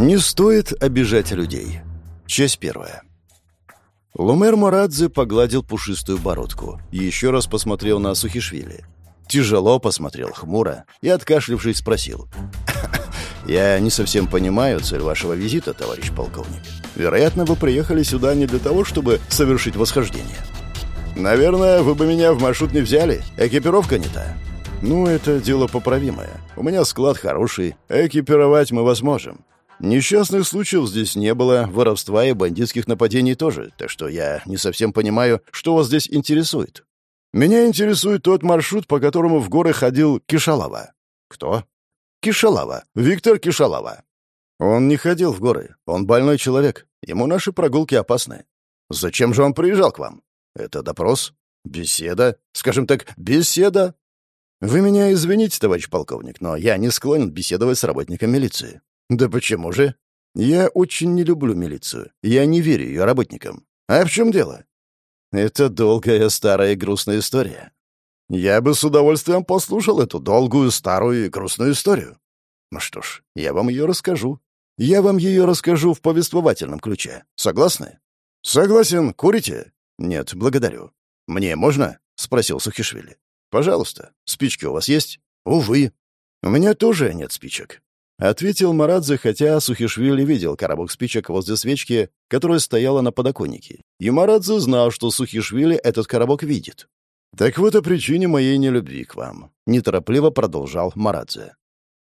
Не стоит обижать людей. Часть первая. Лумер Морадзе погладил пушистую бородку и еще раз посмотрел на Сухишвили. Тяжело посмотрел, хмуро, и, откашлившись, спросил. «Я не совсем понимаю цель вашего визита, товарищ полковник. Вероятно, вы приехали сюда не для того, чтобы совершить восхождение». «Наверное, вы бы меня в маршрут не взяли. Экипировка не та». «Ну, это дело поправимое. У меня склад хороший. Экипировать мы вас можем. Несчастных случаев здесь не было, воровства и бандитских нападений тоже, так что я не совсем понимаю, что вас здесь интересует. Меня интересует тот маршрут, по которому в горы ходил Кишалава. Кто? Кишалава. Виктор Кишалава. Он не ходил в горы. Он больной человек. Ему наши прогулки опасны. Зачем же он приезжал к вам? Это допрос? Беседа? Скажем так, беседа? Вы меня извините, товарищ полковник, но я не склонен беседовать с работником милиции. «Да почему же?» «Я очень не люблю милицию. Я не верю ее работникам. А в чем дело?» «Это долгая, старая и грустная история. Я бы с удовольствием послушал эту долгую, старую и грустную историю. Ну что ж, я вам ее расскажу. Я вам ее расскажу в повествовательном ключе. Согласны?» «Согласен. Курите?» «Нет, благодарю». «Мне можно?» — спросил Сухишвили. «Пожалуйста. Спички у вас есть?» «Увы. У меня тоже нет спичек. Ответил Марадзе, хотя Сухишвили видел коробок спичек возле свечки, которая стояла на подоконнике. И Марадзе знал, что Сухишвили этот коробок видит. «Так вот о причине моей нелюбви к вам», — неторопливо продолжал Марадзе.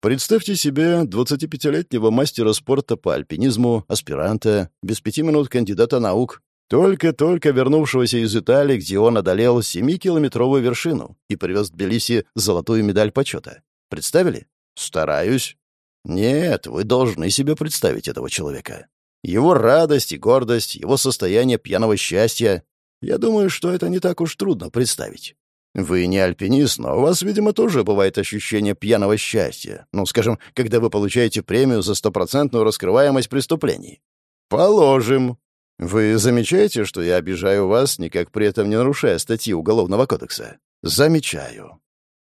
Представьте себе 25-летнего мастера спорта по альпинизму, аспиранта, без пяти минут кандидата наук, только-только вернувшегося из Италии, где он одолел 7-километровую вершину и привез в Тбилиси золотую медаль почета. Представили? Стараюсь. Нет, вы должны себе представить этого человека. Его радость и гордость, его состояние пьяного счастья. Я думаю, что это не так уж трудно представить. Вы не альпинист, но у вас, видимо, тоже бывает ощущение пьяного счастья. Ну, скажем, когда вы получаете премию за стопроцентную раскрываемость преступлений. Положим. Вы замечаете, что я обижаю вас, никак при этом не нарушая статьи Уголовного кодекса? Замечаю.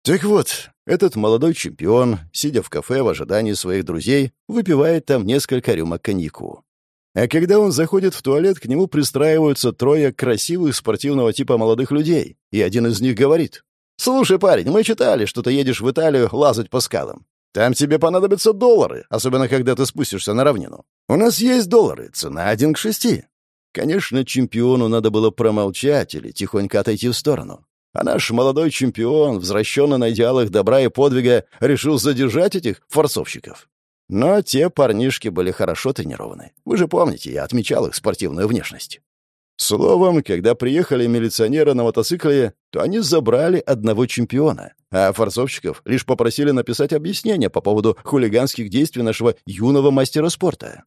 Так вот, этот молодой чемпион, сидя в кафе в ожидании своих друзей, выпивает там несколько рюмок коньяку. А когда он заходит в туалет, к нему пристраиваются трое красивых спортивного типа молодых людей, и один из них говорит, «Слушай, парень, мы читали, что ты едешь в Италию лазать по скалам. Там тебе понадобятся доллары, особенно когда ты спустишься на равнину. У нас есть доллары, цена один к шести». Конечно, чемпиону надо было промолчать или тихонько отойти в сторону. А наш молодой чемпион, возвращенный на идеалах добра и подвига, решил задержать этих форцовщиков. Но те парнишки были хорошо тренированы. Вы же помните, я отмечал их спортивную внешность. Словом, когда приехали милиционеры на мотоцикле, то они забрали одного чемпиона, а форцовщиков лишь попросили написать объяснение по поводу хулиганских действий нашего юного мастера спорта.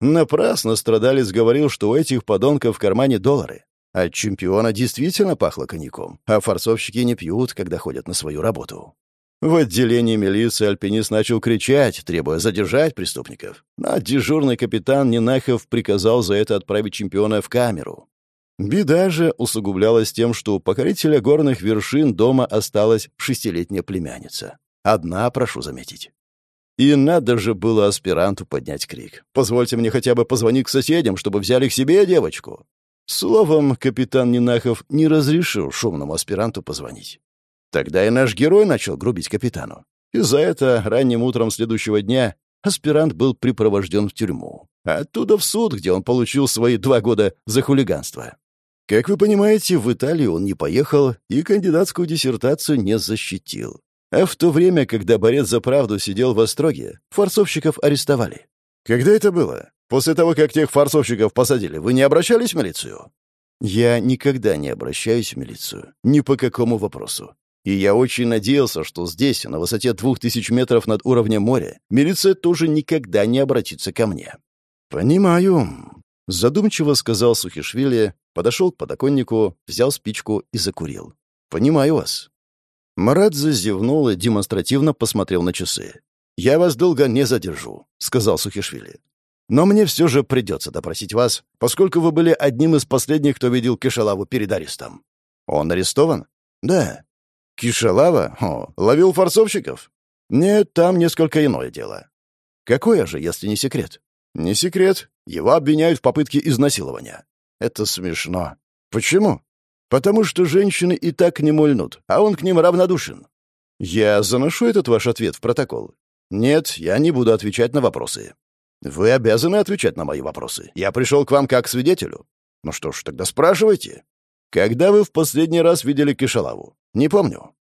Напрасно страдалец говорил, что у этих подонков в кармане доллары. От чемпиона действительно пахло коньяком, а форцовщики не пьют, когда ходят на свою работу. В отделении милиции альпинист начал кричать, требуя задержать преступников. Но дежурный капитан Нинахов приказал за это отправить чемпиона в камеру. Беда же усугублялась тем, что у покорителя горных вершин дома осталась шестилетняя племянница. Одна, прошу заметить. И надо же было аспиранту поднять крик. «Позвольте мне хотя бы позвонить к соседям, чтобы взяли к себе девочку». Словом, капитан Нинахов не разрешил шумному аспиранту позвонить. Тогда и наш герой начал грубить капитану. И за это ранним утром следующего дня аспирант был припровожден в тюрьму. А оттуда в суд, где он получил свои два года за хулиганство. Как вы понимаете, в Италию он не поехал и кандидатскую диссертацию не защитил. А в то время, когда борец за правду сидел в Остроге, форцовщиков арестовали. Когда это было? После того, как тех форцовщиков посадили, вы не обращались в милицию?» «Я никогда не обращаюсь в милицию. Ни по какому вопросу. И я очень надеялся, что здесь, на высоте двух тысяч метров над уровнем моря, милиция тоже никогда не обратится ко мне». «Понимаю», — задумчиво сказал Сухишвили, подошел к подоконнику, взял спичку и закурил. «Понимаю вас». Марадзе зевнул и демонстративно посмотрел на часы. «Я вас долго не задержу», — сказал Сухишвили. Но мне все же придется допросить вас, поскольку вы были одним из последних, кто видел Кишалаву перед арестом. Он арестован? Да. Кишалава? О, ловил форцовщиков? Нет, там несколько иное дело. Какое же, если не секрет? Не секрет. Его обвиняют в попытке изнасилования. Это смешно. Почему? Потому что женщины и так не мульнут, а он к ним равнодушен. Я заношу этот ваш ответ в протокол. Нет, я не буду отвечать на вопросы. Вы обязаны отвечать на мои вопросы. Я пришел к вам как свидетелю. Ну что ж, тогда спрашивайте. Когда вы в последний раз видели Кишалаву? Не помню.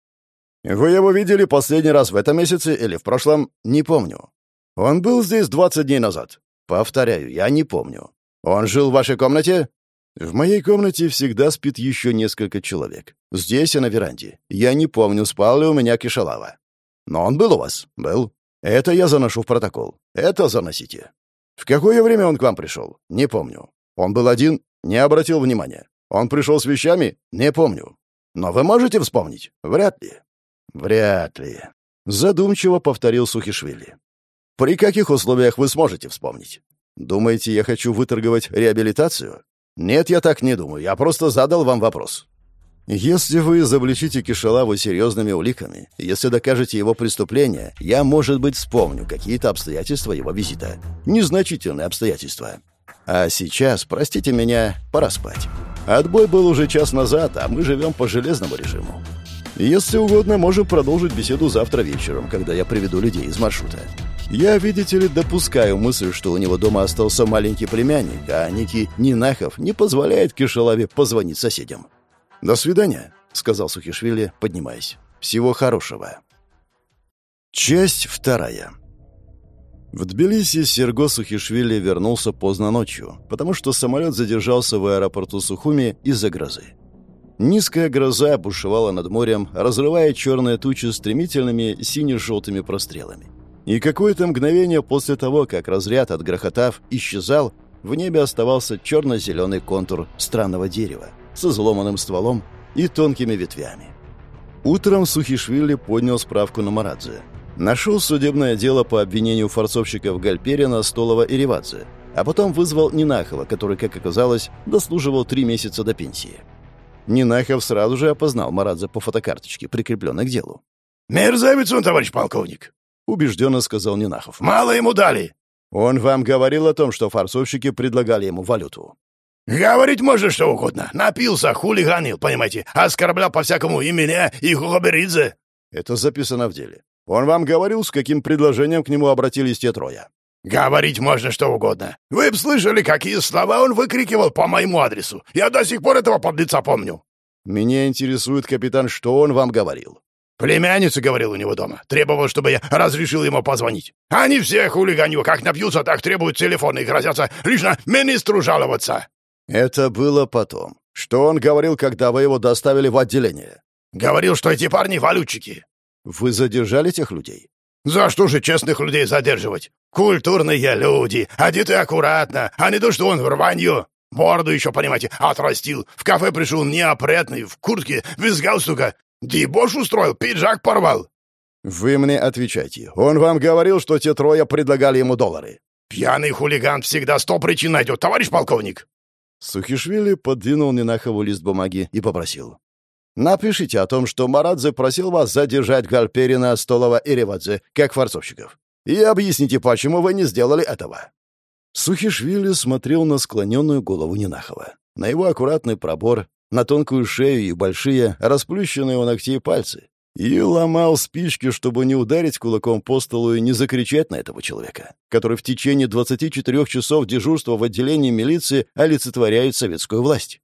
Вы его видели последний раз в этом месяце или в прошлом? Не помню. Он был здесь 20 дней назад. Повторяю, я не помню. Он жил в вашей комнате? В моей комнате всегда спит еще несколько человек. Здесь и на веранде. Я не помню, спал ли у меня Кишалава. Но он был у вас? Был. Это я заношу в протокол. Это заносите. В какое время он к вам пришел? Не помню. Он был один? Не обратил внимания. Он пришел с вещами? Не помню. Но вы можете вспомнить? Вряд ли. Вряд ли. Задумчиво повторил Сухишвили. При каких условиях вы сможете вспомнить? Думаете, я хочу выторговать реабилитацию? Нет, я так не думаю. Я просто задал вам вопрос. Если вы изобличите Кишалаву серьезными уликами, если докажете его преступление, я, может быть, вспомню какие-то обстоятельства его визита. Незначительные обстоятельства. А сейчас, простите меня, пора спать. Отбой был уже час назад, а мы живем по железному режиму. Если угодно, можем продолжить беседу завтра вечером, когда я приведу людей из маршрута. Я, видите ли, допускаю мысль, что у него дома остался маленький племянник, а некий Нинахов не позволяет Кишалаве позвонить соседям. «До свидания», — сказал Сухишвили, поднимаясь. «Всего хорошего». Часть вторая. В Тбилиси Серго Сухишвили вернулся поздно ночью, потому что самолет задержался в аэропорту Сухуми из-за грозы. Низкая гроза бушевала над морем, разрывая черные тучи стремительными сине-желтыми прострелами. И какое-то мгновение после того, как разряд, отгрохотав, исчезал, в небе оставался черно-зеленый контур странного дерева с изломанным стволом и тонкими ветвями. Утром Сухишвили поднял справку на Марадзе. Нашел судебное дело по обвинению форцовщиков Гальперина, Столова и Ревадзе, а потом вызвал Нинахова, который, как оказалось, дослуживал три месяца до пенсии. Нинахов сразу же опознал Марадзе по фотокарточке, прикрепленной к делу. «Мерзавец он, товарищ полковник!» — убежденно сказал Нинахов. «Мало ему дали!» «Он вам говорил о том, что форцовщики предлагали ему валюту?» «Говорить можно что угодно. Напился, хулиганил, понимаете, оскорблял по-всякому и меня, и Хухоберидзе». «Это записано в деле. Он вам говорил, с каким предложением к нему обратились те трое?» «Говорить можно что угодно. Вы б слышали, какие слова он выкрикивал по моему адресу. Я до сих пор этого подлеца помню». «Меня интересует, капитан, что он вам говорил?» Племянница говорил у него дома. Требовал, чтобы я разрешил ему позвонить. Они все хулиганю, как напьются, так требуют телефона и грозятся лично министру жаловаться. Это было потом. Что он говорил, когда вы его доставили в отделение? Говорил, что эти парни валютчики. Вы задержали тех людей? За что же честных людей задерживать? Культурные люди, одеты аккуратно, а не то, что он в рванью. Бороду еще, понимаете, отрастил. В кафе пришел неопрятный, в куртке, без галстука. Дебош устроил, пиджак порвал. Вы мне отвечайте. Он вам говорил, что те трое предлагали ему доллары. Пьяный хулиган всегда сто причин найдет, товарищ полковник. Сухишвили подвинул Нинахову лист бумаги и попросил. «Напишите о том, что Марадзе просил вас задержать Гальперина, Столова и Ревадзе, как форцовщиков. И объясните, почему вы не сделали этого». Сухишвили смотрел на склоненную голову Нинахова, на его аккуратный пробор, на тонкую шею и большие, расплющенные у ногтей пальцы, и ломал спички, чтобы не ударить кулаком по столу и не закричать на этого человека, который в течение 24 часов дежурства в отделении милиции олицетворяет советскую власть.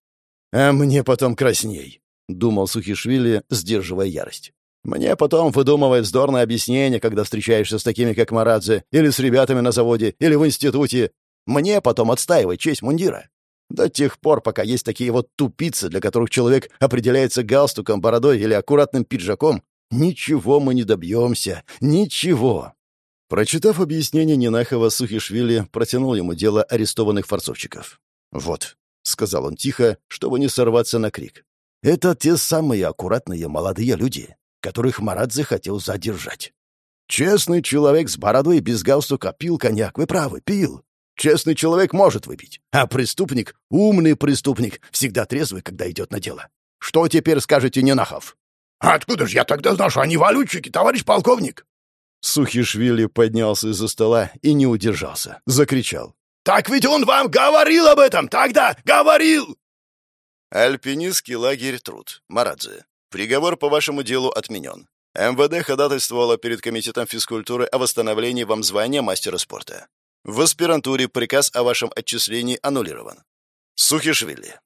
«А мне потом красней», — думал Сухишвили, сдерживая ярость. «Мне потом выдумывает вздорное объяснение, когда встречаешься с такими, как Марадзе, или с ребятами на заводе, или в институте. Мне потом отстаивать честь мундира. До тех пор, пока есть такие вот тупицы, для которых человек определяется галстуком, бородой или аккуратным пиджаком, ничего мы не добьемся. Ничего. Прочитав объяснение Нинахова, Сухишвили протянул ему дело арестованных форцовщиков. «Вот», — сказал он тихо, чтобы не сорваться на крик. «Это те самые аккуратные молодые люди, которых Марадзе хотел задержать. Честный человек с бородой без галстука пил коньяк, вы правы, пил. Честный человек может выпить, а преступник, умный преступник, всегда трезвый, когда идет на дело. Что теперь скажете, Ненахов?» «Откуда же я тогда знал, что они валютчики, товарищ полковник?» Сухишвили поднялся из-за стола и не удержался. Закричал. «Так ведь он вам говорил об этом тогда! Говорил!» Альпинистский лагерь Труд. Марадзе. Приговор по вашему делу отменен. МВД ходатайствовало перед Комитетом физкультуры о восстановлении вам звания мастера спорта. В аспирантуре приказ о вашем отчислении аннулирован. Сухишвили.